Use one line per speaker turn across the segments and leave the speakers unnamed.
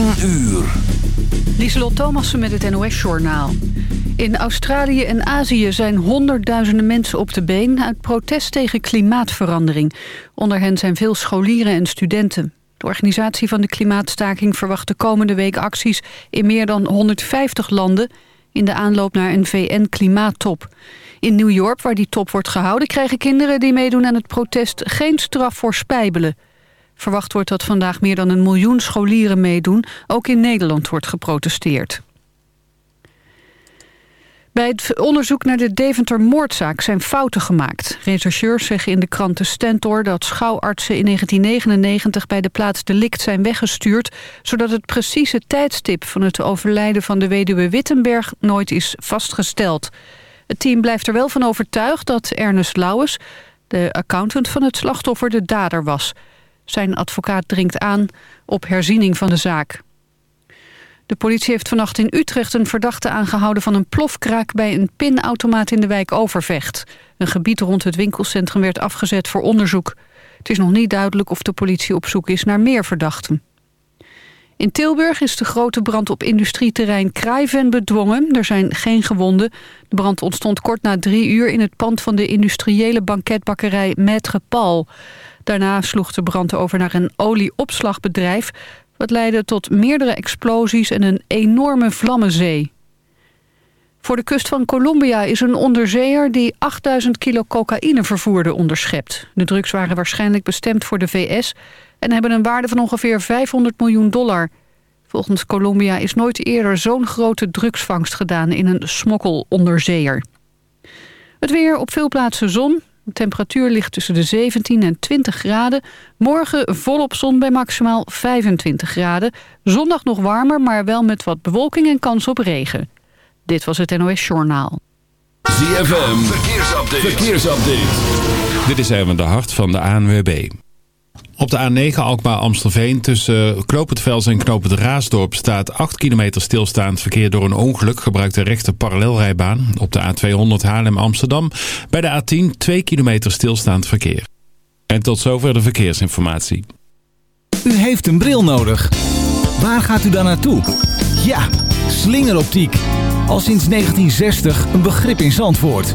10 uur.
Lieselot Thomassen met het NOS-journaal. In Australië en Azië zijn honderdduizenden mensen op de been... uit protest tegen klimaatverandering. Onder hen zijn veel scholieren en studenten. De organisatie van de klimaatstaking verwacht de komende week acties... in meer dan 150 landen in de aanloop naar een VN-klimaattop. In New York, waar die top wordt gehouden... krijgen kinderen die meedoen aan het protest geen straf voor spijbelen... Verwacht wordt dat vandaag meer dan een miljoen scholieren meedoen. Ook in Nederland wordt geprotesteerd. Bij het onderzoek naar de Deventer-moordzaak zijn fouten gemaakt. Rechercheurs zeggen in de krant De Stentor dat schouwartsen in 1999 bij de plaats delict zijn weggestuurd, zodat het precieze tijdstip van het overlijden van de weduwe Wittenberg nooit is vastgesteld. Het team blijft er wel van overtuigd dat Ernest Lauwers, de accountant van het slachtoffer, de dader was. Zijn advocaat dringt aan op herziening van de zaak. De politie heeft vannacht in Utrecht een verdachte aangehouden van een plofkraak bij een pinautomaat in de wijk Overvecht. Een gebied rond het winkelcentrum werd afgezet voor onderzoek. Het is nog niet duidelijk of de politie op zoek is naar meer verdachten. In Tilburg is de grote brand op industrieterrein Kraaiven bedwongen. Er zijn geen gewonden. De brand ontstond kort na drie uur in het pand van de industriële banketbakkerij Maître Paul. Daarna sloeg de brand over naar een olieopslagbedrijf... wat leidde tot meerdere explosies en een enorme vlammenzee. Voor de kust van Colombia is een onderzeeër die 8000 kilo cocaïne vervoerde onderschept. De drugs waren waarschijnlijk bestemd voor de VS en hebben een waarde van ongeveer 500 miljoen dollar. Volgens Colombia is nooit eerder zo'n grote drugsvangst gedaan in een smokkelonderzeeër. Het weer op veel plaatsen zon, de temperatuur ligt tussen de 17 en 20 graden. Morgen volop zon bij maximaal 25 graden. Zondag nog warmer, maar wel met wat bewolking en kans op regen. Dit was het NOS Journaal.
ZFM, verkeersupdate. verkeersupdate.
Dit is even de hart van de ANWB. Op de A9 Alkmaar-Amstelveen tussen Knoop en Knoop Raasdorp staat 8 kilometer stilstaand verkeer door een ongeluk. Gebruikt de rechte parallelrijbaan. Op de A200 Haarlem-Amsterdam bij de A10 2 kilometer stilstaand verkeer. En tot zover de verkeersinformatie.
U heeft een bril nodig. Waar gaat u dan naartoe? Ja, slingeroptiek. Al sinds 1960 een begrip in Zandvoort.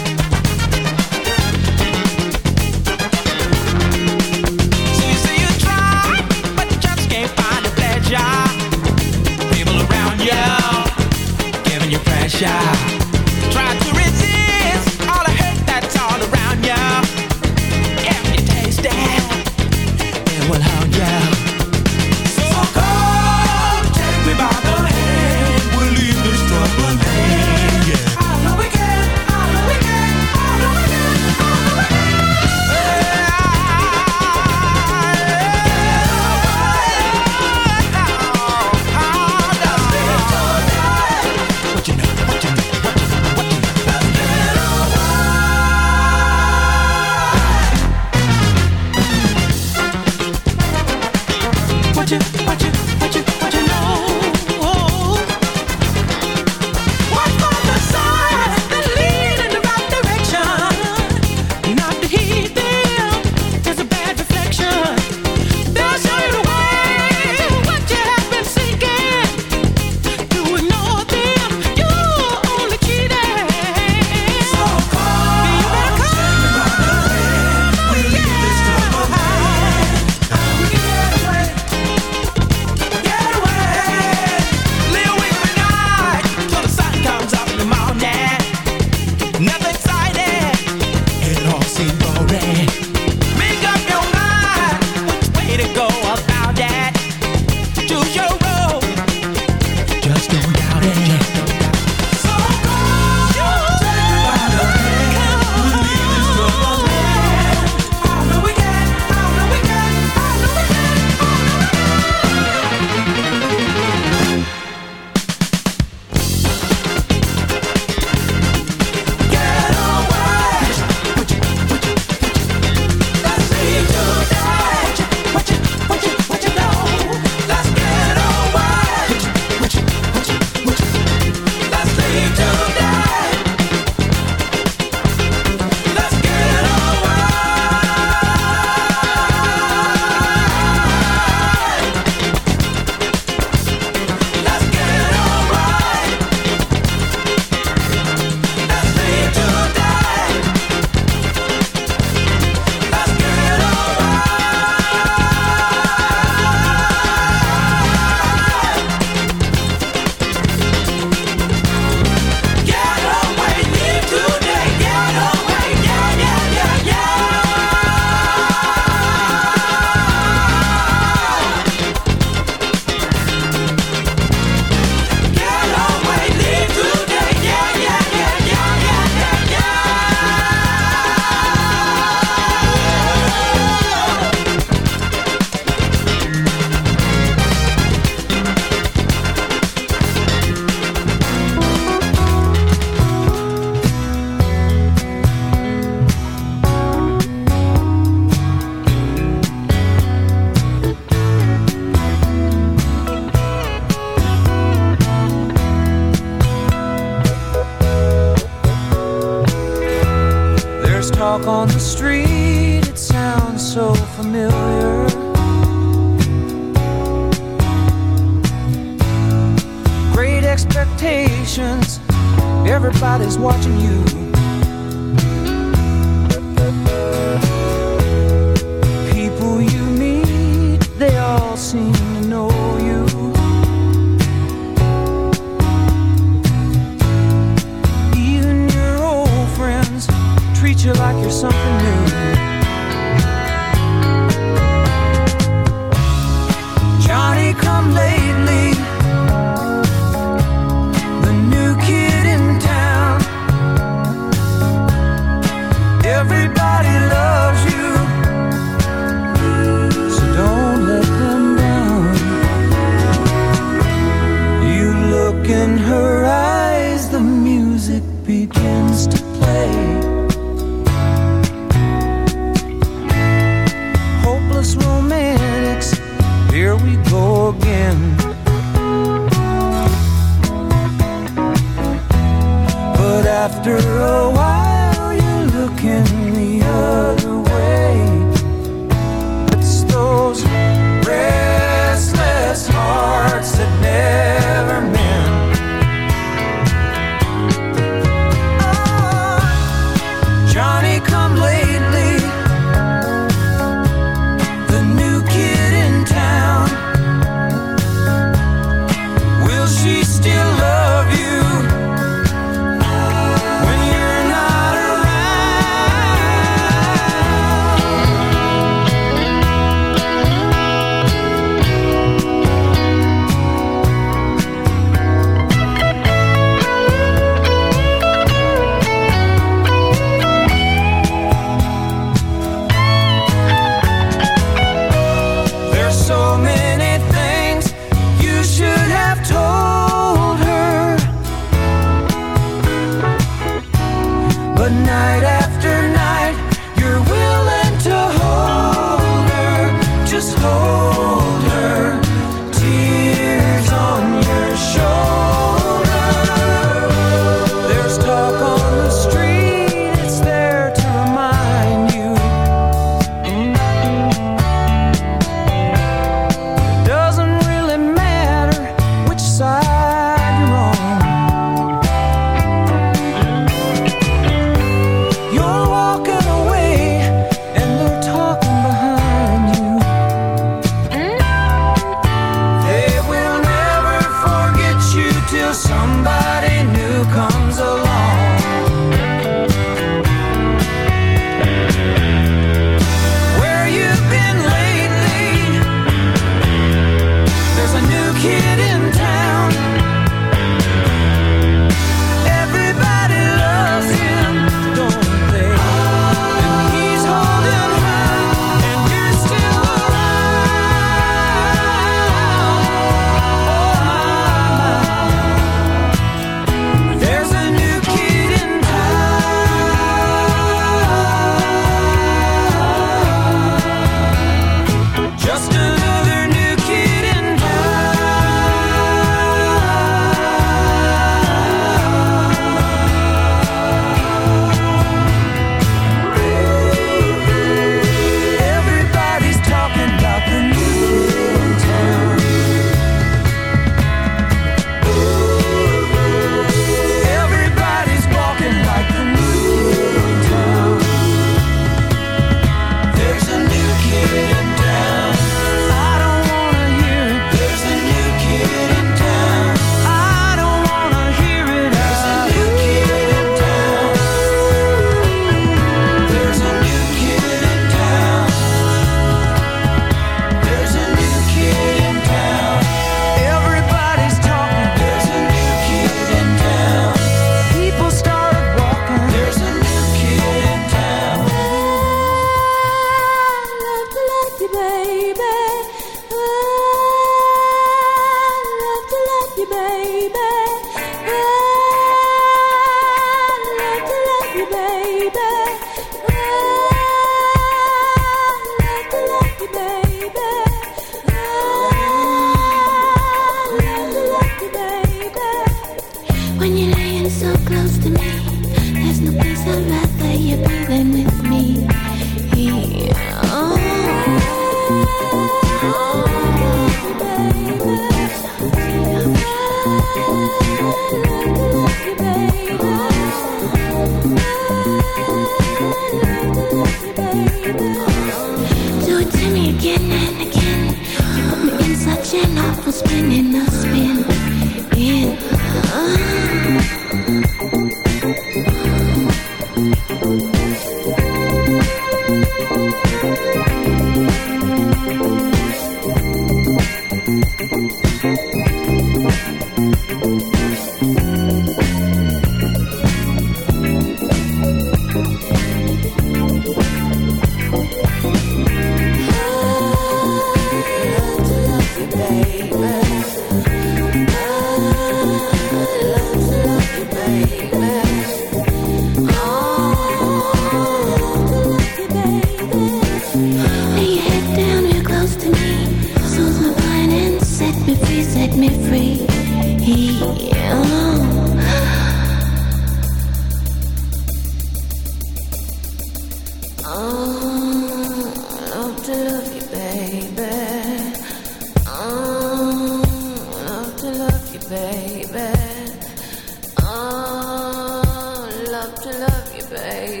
say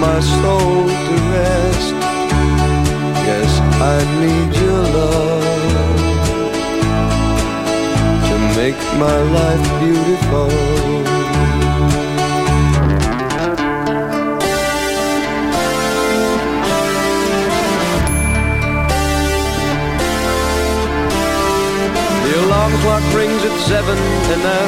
my soul to rest. Yes, I need your love to make my life beautiful. The alarm clock rings at
seven and I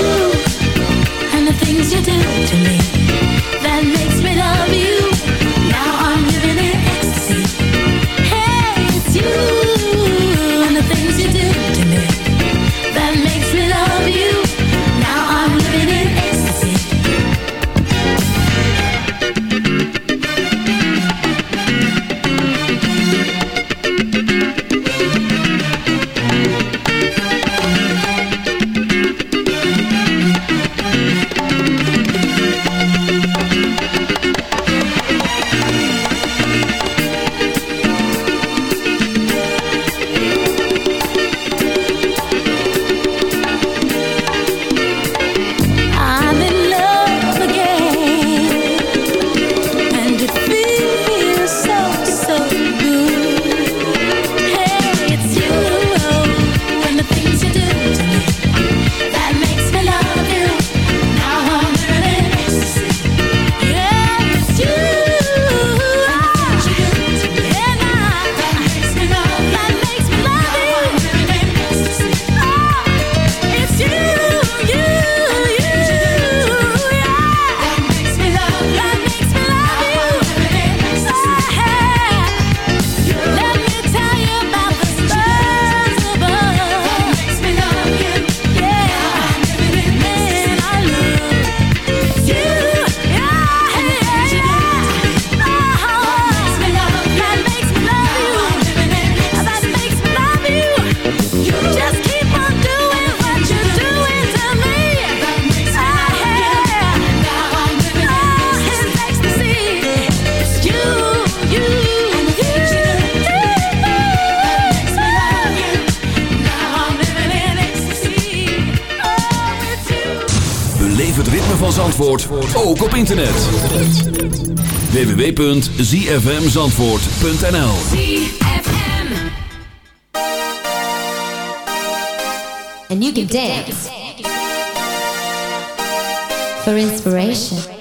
you. And the things you do to me that make van
Zandvoort ook op internet. www.zfmzandvoort.nl
And you can dance for inspiration.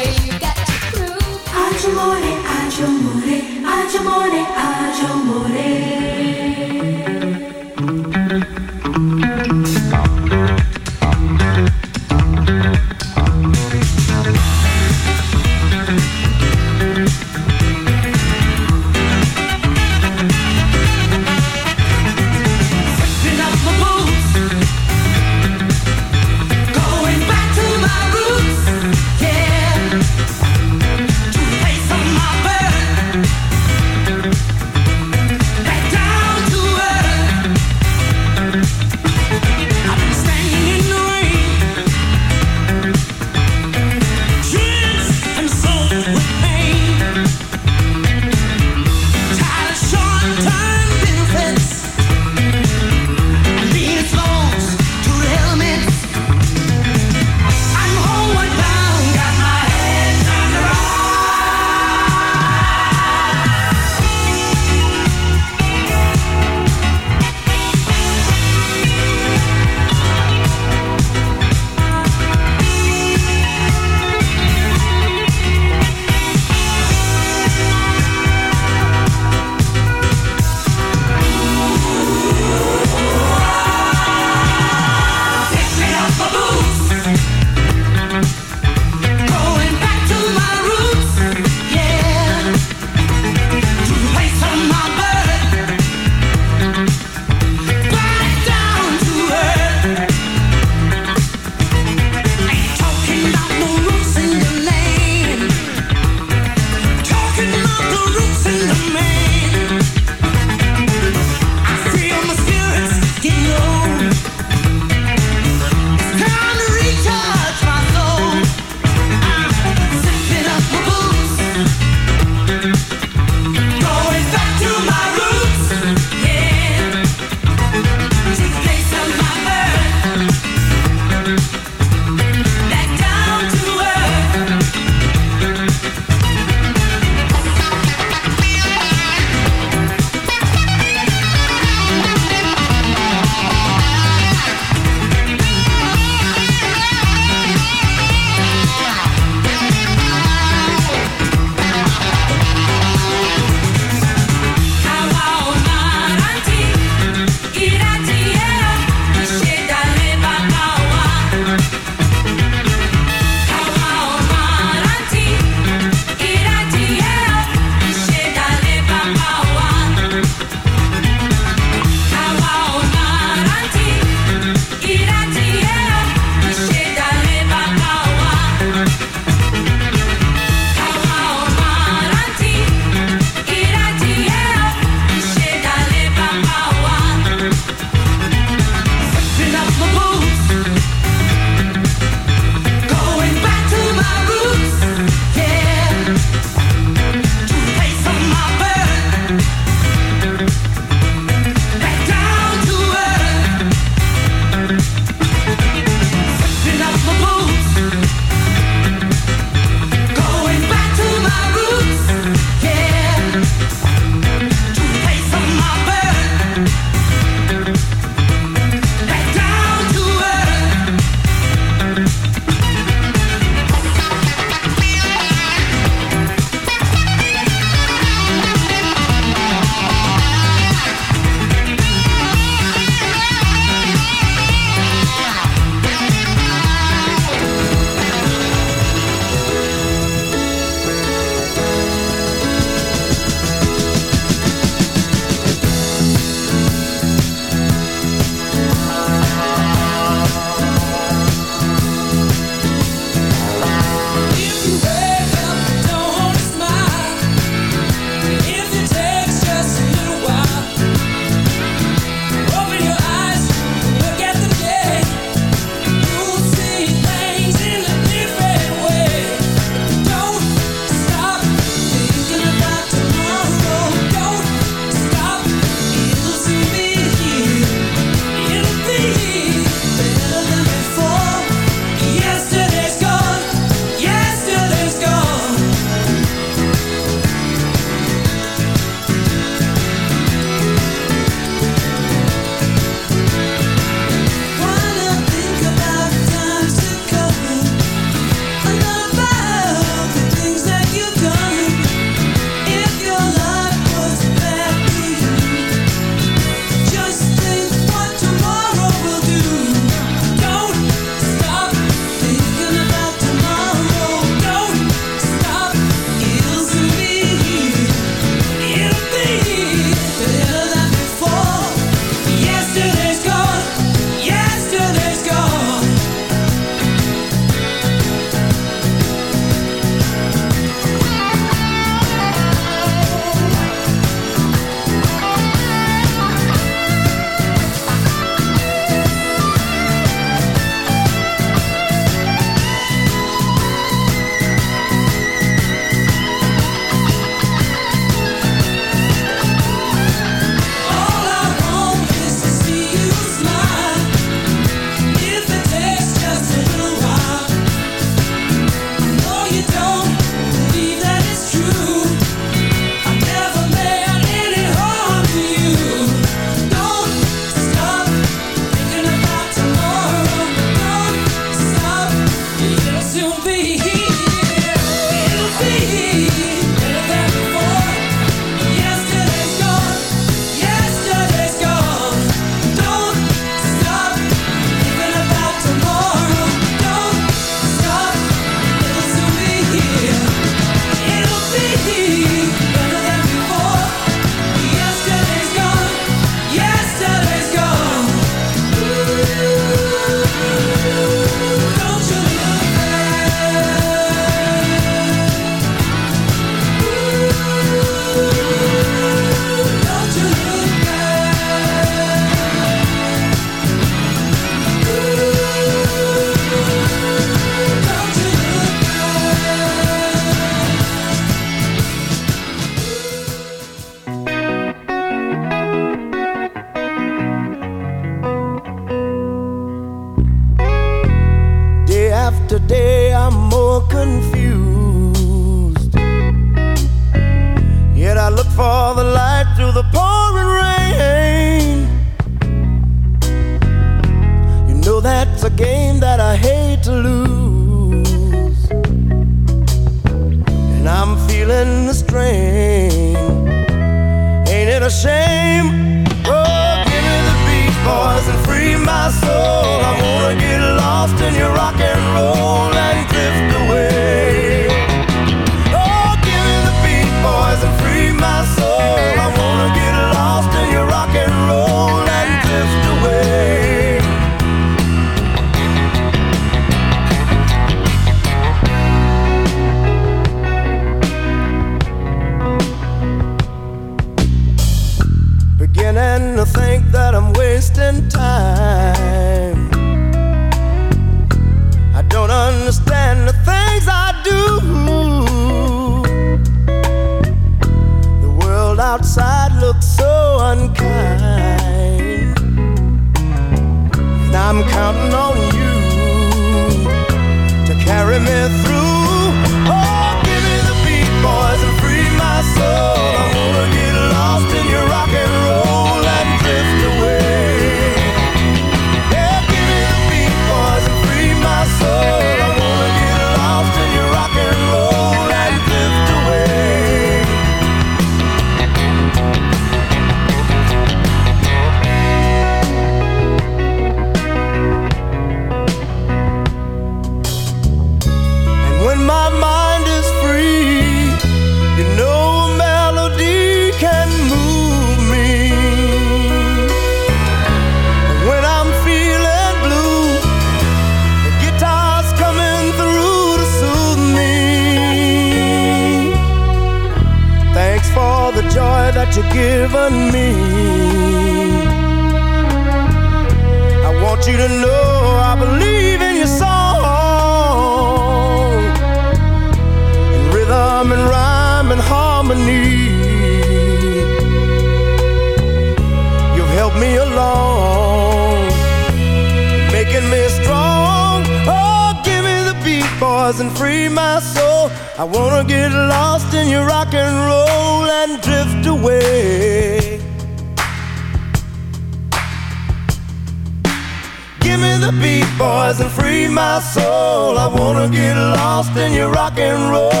Rock and roll